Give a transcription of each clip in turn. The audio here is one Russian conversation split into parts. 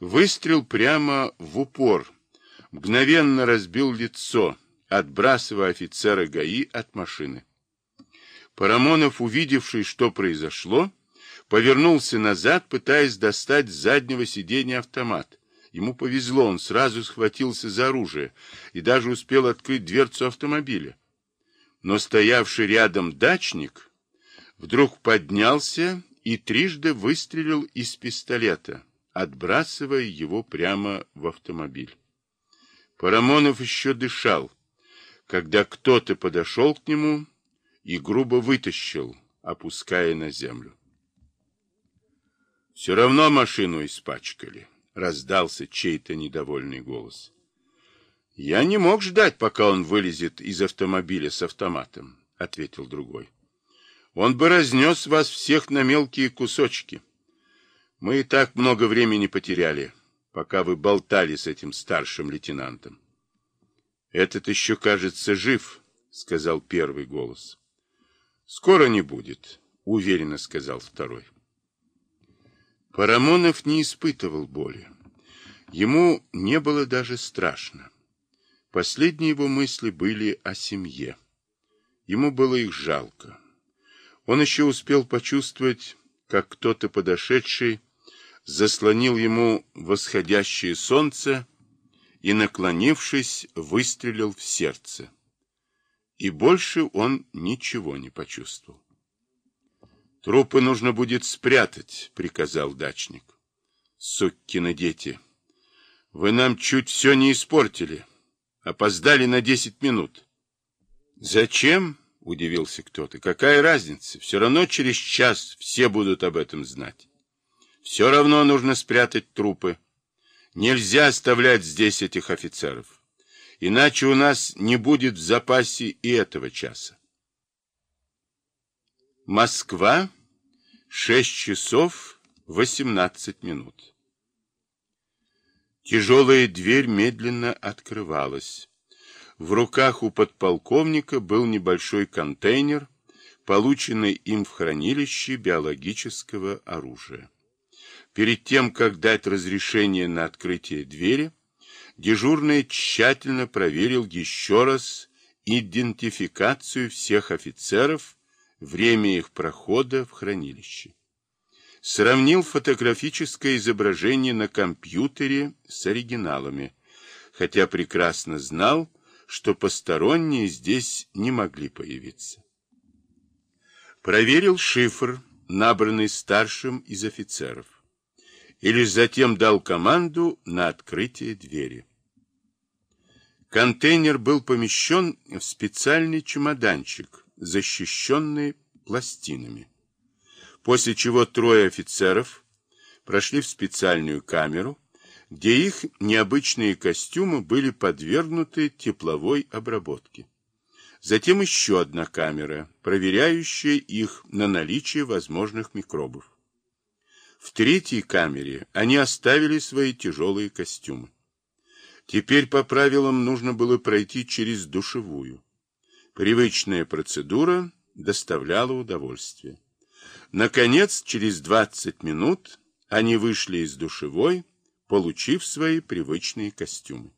Выстрел прямо в упор, мгновенно разбил лицо, отбрасывая офицера ГАИ от машины. Парамонов, увидевший, что произошло, повернулся назад, пытаясь достать с заднего сиденья автомат. Ему повезло, он сразу схватился за оружие и даже успел открыть дверцу автомобиля. Но стоявший рядом дачник вдруг поднялся и трижды выстрелил из пистолета, отбрасывая его прямо в автомобиль. Парамонов еще дышал, когда кто-то подошел к нему и грубо вытащил, опуская на землю. Все равно машину испачкали, раздался чей-то недовольный голос. Я не мог ждать, пока он вылезет из автомобиля с автоматом, ответил другой. Он бы разнес вас всех на мелкие кусочки. Мы и так много времени потеряли, пока вы болтали с этим старшим лейтенантом. Этот еще, кажется, жив, сказал первый голос. Скоро не будет, уверенно сказал второй. Парамонов не испытывал боли. Ему не было даже страшно. Последние его мысли были о семье. Ему было их жалко. Он еще успел почувствовать, как кто-то подошедший заслонил ему восходящее солнце и, наклонившись, выстрелил в сердце. И больше он ничего не почувствовал. Трупы нужно будет спрятать, приказал дачник. Суккины дети. Вы нам чуть все не испортили. Опоздали на десять минут. Зачем? Удивился кто-то. Какая разница? Все равно через час все будут об этом знать. Все равно нужно спрятать трупы. Нельзя оставлять здесь этих офицеров. Иначе у нас не будет в запасе и этого часа. Москва, 6 часов 18 минут. Тяжелая дверь медленно открывалась. В руках у подполковника был небольшой контейнер, полученный им в хранилище биологического оружия. Перед тем, как дать разрешение на открытие двери, дежурный тщательно проверил еще раз идентификацию всех офицеров время их прохода в хранилище. Сравнил фотографическое изображение на компьютере с оригиналами, хотя прекрасно знал, что посторонние здесь не могли появиться. Проверил шифр, набранный старшим из офицеров, и лишь затем дал команду на открытие двери. Контейнер был помещен в специальный чемоданчик, защищенные пластинами. После чего трое офицеров прошли в специальную камеру, где их необычные костюмы были подвергнуты тепловой обработке. Затем еще одна камера, проверяющая их на наличие возможных микробов. В третьей камере они оставили свои тяжелые костюмы. Теперь по правилам нужно было пройти через душевую. Привычная процедура доставляла удовольствие. Наконец, через 20 минут они вышли из душевой, получив свои привычные костюмы.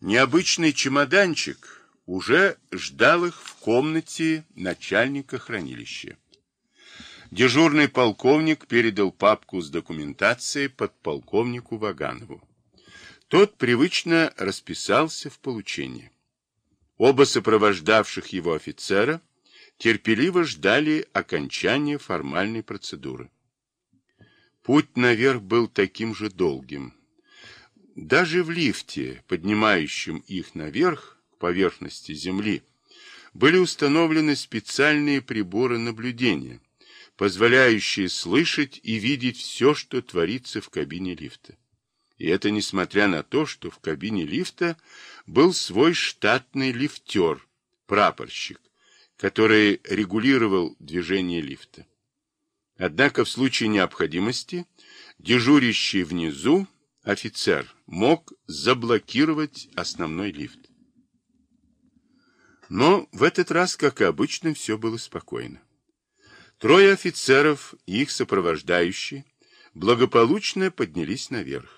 Необычный чемоданчик уже ждал их в комнате начальника хранилища. Дежурный полковник передал папку с документацией подполковнику Ваганову. Тот привычно расписался в получении. Оба сопровождавших его офицера терпеливо ждали окончания формальной процедуры. Путь наверх был таким же долгим. Даже в лифте, поднимающем их наверх, к поверхности земли, были установлены специальные приборы наблюдения, позволяющие слышать и видеть все, что творится в кабине лифта. И это несмотря на то, что в кабине лифта был свой штатный лифтер, прапорщик, который регулировал движение лифта. Однако в случае необходимости дежурящий внизу офицер мог заблокировать основной лифт. Но в этот раз, как и обычно, все было спокойно. Трое офицеров и их сопровождающие благополучно поднялись наверх.